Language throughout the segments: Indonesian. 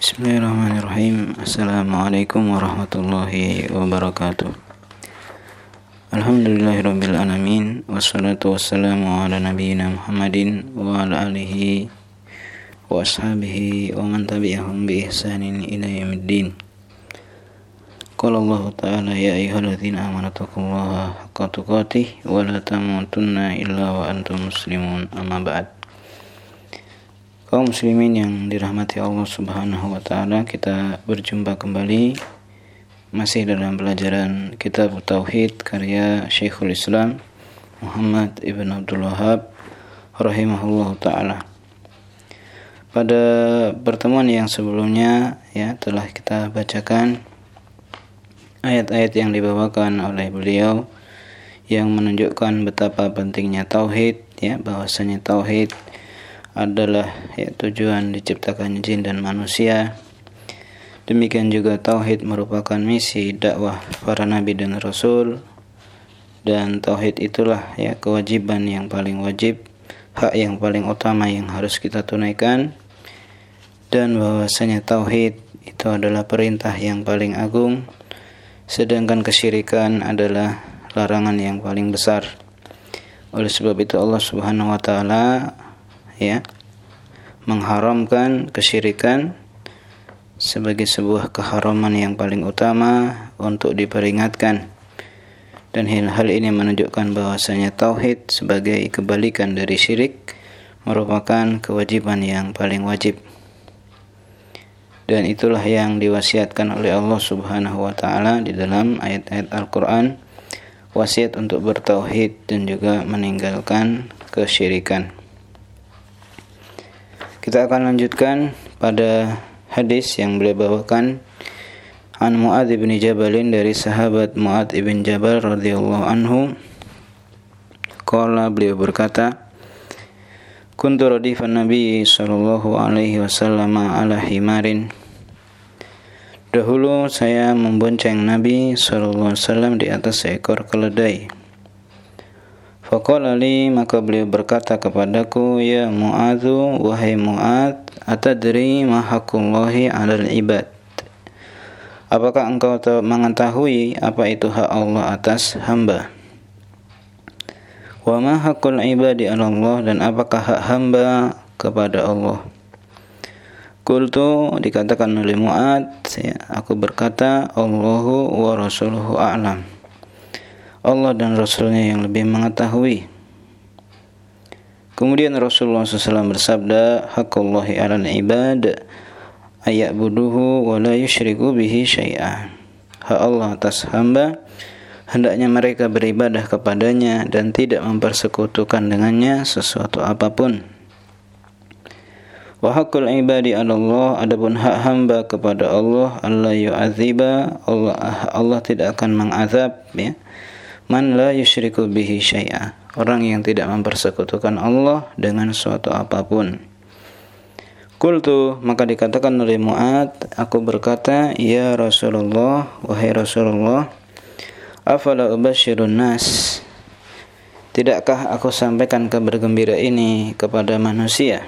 Bismillahirrahmanirrahim. Assalamualaikum warahmatullahi wabarakatuh. Alhamdulillahirabbil alamin. Wassalatu wassalamu ala nabiyyina Muhammadin wa ala alihi wa ashabihi wa man tabi'ahum bi ihsanin ila yaumiddin. Qala Allah Ta'ala ya ayyuhalladzina amanu taqullaha haqqa tuqatih wa la tamutunna illa wa antum muslimun. Amma ba'd kaum muslimin yang dirahmati Allah Subhanahu wa taala, kita berjumpa kembali masih dalam pelajaran Kitab Tauhid karya Syekhul Islam Muhammad Ibn Abdul Wahab rahimahullah taala. Pada pertemuan yang sebelumnya ya telah kita bacakan ayat-ayat yang dibawakan oleh beliau yang menunjukkan betapa pentingnya tauhid ya bahwasanya tauhid adalah ya, tujuan diciptakannya jin dan manusia. Demikian juga tauhid merupakan misi dakwah para nabi dan rasul dan tauhid itulah ya kewajiban yang paling wajib, hak yang paling utama yang harus kita tunaikan dan bahwasanya tauhid itu adalah perintah yang paling agung sedangkan kesyirikan adalah larangan yang paling besar. Oleh sebab itu Allah Subhanahu wa taala ya mengharamkan kesyirikan sebagai sebuah keharaman yang paling utama untuk diperingatkan dan hal ini menunjukkan bahwasanya tauhid sebagai kebalikan dari syirik merupakan kewajiban yang paling wajib dan itulah yang diwasiatkan oleh Allah Subhanahu wa taala di dalam ayat-ayat Al-Qur'an wasiat untuk bertauhid dan juga meninggalkan kesyirikan. Kita akan lanjutkan pada hadis yang beliau bawakan An Mu'ad bin Jabalin dari sahabat Mu'ad bin Jabal radhiyallahu anhu. Qala beliau berkata Kuntu radifan Nabi sallallahu alaihi wasallam ala himarin. Dahulu saya membonceng Nabi sallallahu alaihi wasallam di atas seekor keledai Faqala li maka beliau berkata kepadaku ya Mu'adzu wahai Mu'ad atadri ma haqqullahi 'alal ibad? Apakah engkau tahu mengetahui apa itu hak Allah atas hamba? Wa ma haqqul ibadi 'ala Allah dan apakah hak hamba kepada Allah? Kultu dikatakan oleh Mu'ad ya, aku berkata Allahu wa rasuluhu a'lam Allah dan Rasulnya yang lebih mengetahui. Kemudian Rasulullah SAW bersabda, Hakullahi ala ibad ayat buduhu wa la yushriku bihi syai'ah. Hak Allah atas hamba, hendaknya mereka beribadah kepadanya dan tidak mempersekutukan dengannya sesuatu apa pun. Wa hakul ibadi ala Allah adapun hak hamba kepada Allah Allah yu'adziba Allah Allah tidak akan mengazab ya man la yusyriku bihi syai'a. Orang yang tidak mempersekutukan Allah dengan suatu apa pun. Kultu maka dikatakan oleh Mu'ad aku berkata ya Rasulullah wahai Rasulullah afala ubasyirun nas? Tidakkah aku sampaikan kabar gembira ini kepada manusia?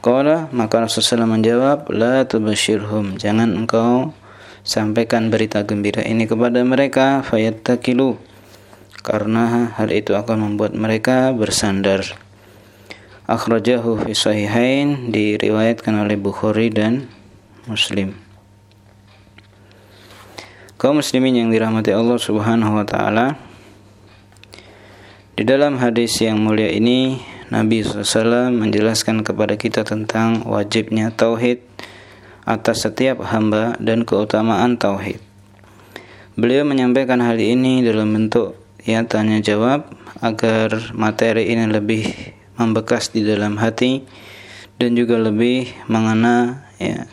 Qala maka Rasulullah menjawab la tubasyirhum jangan engkau sampaikan berita gembira ini kepada mereka fayattakilu karena hal itu akan membuat mereka bersandar. Akhrajahu fi sahihain diriwayatkan oleh Bukhari dan Muslim. Kaum muslimin yang dirahmati Allah Subhanahu wa taala di dalam hadis yang mulia ini Nabi SAW menjelaskan kepada kita tentang wajibnya tauhid atas setiap hamba dan keutamaan tauhid. Beliau menyampaikan hal ini dalam bentuk ya tanya jawab agar materi ini lebih membekas di dalam hati dan juga lebih mengena ya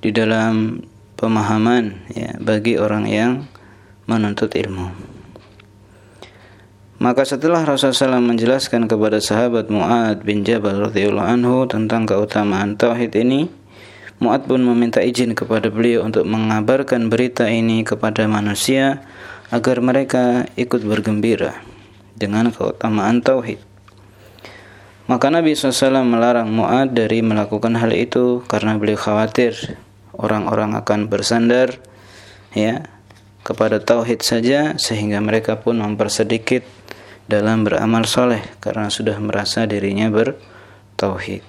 di dalam pemahaman ya bagi orang yang menuntut ilmu. Maka setelah Rasulullah SAW menjelaskan kepada sahabat Mu'ad bin Jabal radhiyallahu anhu tentang keutamaan tauhid ini, Mu'ad pun meminta izin kepada beliau untuk mengabarkan berita ini kepada manusia agar mereka ikut bergembira dengan keutamaan tauhid. Maka Nabi SAW melarang Mu'ad dari melakukan hal itu karena beliau khawatir orang-orang akan bersandar ya kepada tauhid saja sehingga mereka pun mempersedikit dalam beramal soleh karena sudah merasa dirinya bertauhid.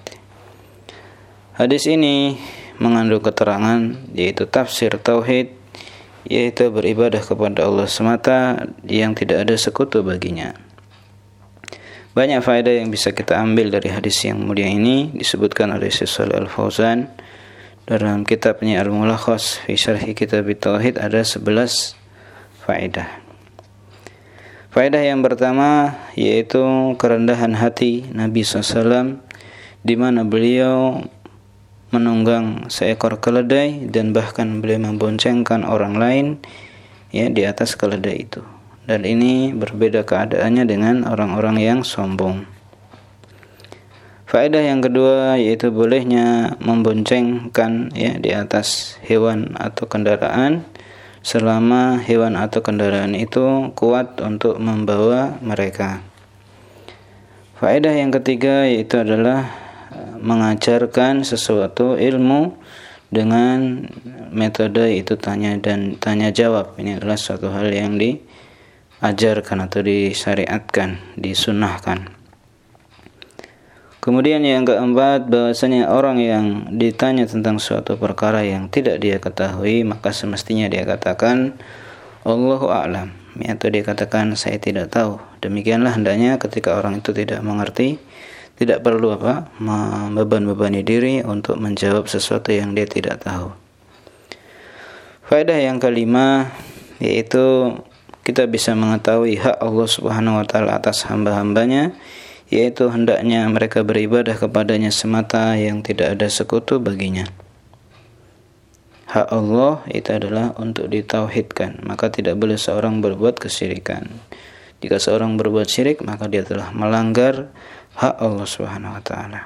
Hadis ini mengandung keterangan yaitu tafsir tauhid yaitu beribadah kepada Allah semata yang tidak ada sekutu baginya. Banyak faedah yang bisa kita ambil dari hadis yang mulia ini disebutkan oleh Syekh Al-Fauzan dalam kitabnya Al-Mulakhas fi Syarhi Kitab Tauhid ada 11 faedah. Faedah yang pertama yaitu kerendahan hati Nabi SAW di mana beliau menunggang seekor keledai dan bahkan beliau memboncengkan orang lain ya di atas keledai itu dan ini berbeda keadaannya dengan orang-orang yang sombong. Faedah yang kedua yaitu bolehnya memboncengkan ya di atas hewan atau kendaraan selama hewan atau kendaraan itu kuat untuk membawa mereka. Faedah yang ketiga yaitu adalah mengajarkan sesuatu ilmu dengan metode itu tanya dan tanya jawab. Ini adalah suatu hal yang di diajarkan atau disyariatkan, disunahkan. Kemudian yang keempat bahwasanya orang yang ditanya tentang suatu perkara yang tidak dia ketahui maka semestinya dia katakan Allahu a'lam atau dia katakan saya tidak tahu. Demikianlah hendaknya ketika orang itu tidak mengerti tidak perlu apa membeban-bebani diri untuk menjawab sesuatu yang dia tidak tahu. Faedah yang kelima yaitu kita bisa mengetahui hak Allah Subhanahu wa taala atas hamba-hambanya yaitu hendaknya mereka beribadah kepadanya semata yang tidak ada sekutu baginya. Hak Allah itu adalah untuk ditauhidkan, maka tidak boleh seorang berbuat kesyirikan. Jika seorang berbuat syirik, maka dia telah melanggar hak Allah Subhanahu wa taala.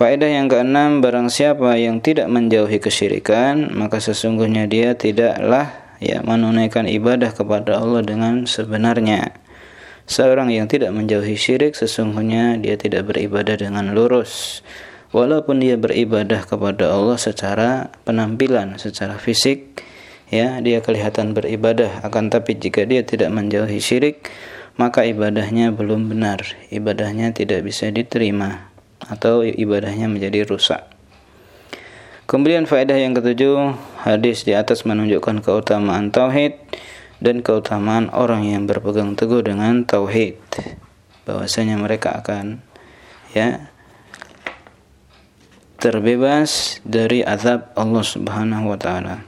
Faedah yang keenam, barang siapa yang tidak menjauhi kesyirikan, maka sesungguhnya dia tidaklah ya menunaikan ibadah kepada Allah dengan sebenarnya. Seorang yang tidak menjauhi syirik sesungguhnya dia tidak beribadah dengan lurus. Walaupun dia beribadah kepada Allah secara penampilan, secara fisik, ya dia kelihatan beribadah akan tapi jika dia tidak menjauhi syirik maka ibadahnya belum benar ibadahnya tidak bisa diterima atau ibadahnya menjadi rusak Kemudian faedah yang ketujuh, hadis di atas menunjukkan keutamaan tauhid dan keutamaan orang yang berpegang teguh dengan tauhid. Bahwasanya mereka akan ya terbebas dari azab Allah Subhanahu wa taala.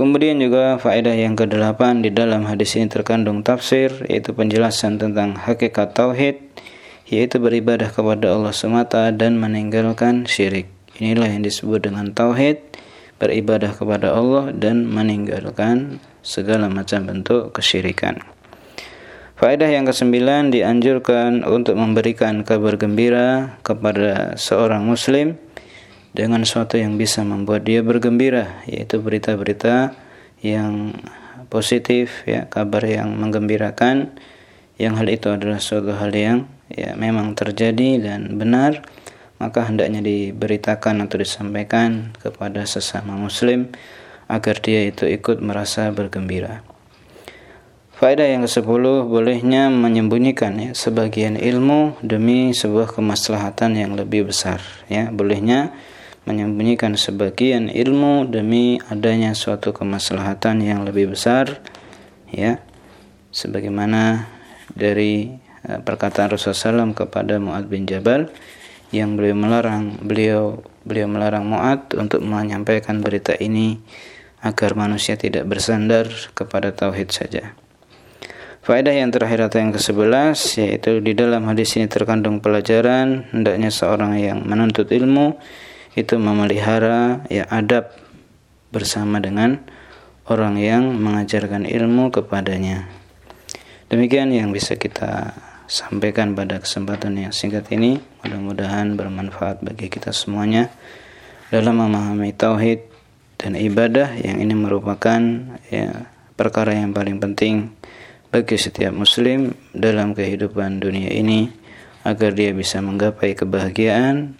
Kemudian juga faedah yang kedelapan di dalam hadis ini terkandung tafsir yaitu penjelasan tentang hakikat tauhid yaitu beribadah kepada Allah semata dan meninggalkan syirik. Inilah yang disebut dengan tauhid, beribadah kepada Allah dan meninggalkan segala macam bentuk kesyirikan. Faedah yang kesembilan dianjurkan untuk memberikan kabar gembira kepada seorang muslim dengan sesuatu yang bisa membuat dia bergembira yaitu berita-berita yang positif ya kabar yang menggembirakan yang hal itu adalah suatu hal yang ya memang terjadi dan benar maka hendaknya diberitakan atau disampaikan kepada sesama muslim agar dia itu ikut merasa bergembira. Faedah yang ke-10 bolehnya menyembunyikan ya sebagian ilmu demi sebuah kemaslahatan yang lebih besar ya. Bolehnya menyembunyikan sebagian ilmu demi adanya suatu kemaslahatan yang lebih besar ya. Sebagaimana dari eh, perkataan Rasulullah SAW kepada Muad bin Jabal yang beliau melarang beliau beliau melarang Mu'ad untuk menyampaikan berita ini agar manusia tidak bersandar kepada tauhid saja. Faedah yang terakhir atau yang ke-11 yaitu di dalam hadis ini terkandung pelajaran hendaknya seorang yang menuntut ilmu itu memelihara ya adab bersama dengan orang yang mengajarkan ilmu kepadanya. Demikian yang bisa kita sampaikan pada kesempatan yang singkat ini. Mudah-mudahan bermanfaat bagi kita semuanya dalam memahami tauhid dan ibadah yang ini merupakan ya perkara yang paling penting bagi setiap muslim dalam kehidupan dunia ini agar dia bisa menggapai kebahagiaan